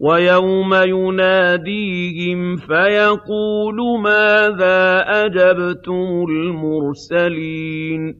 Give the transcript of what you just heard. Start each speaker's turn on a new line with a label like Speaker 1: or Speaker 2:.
Speaker 1: وَيَوْمَ يُنَادِيهِمْ فَيَقُولُ مَاذَا أَجَبْتُمُ الْمُرْسَلِينَ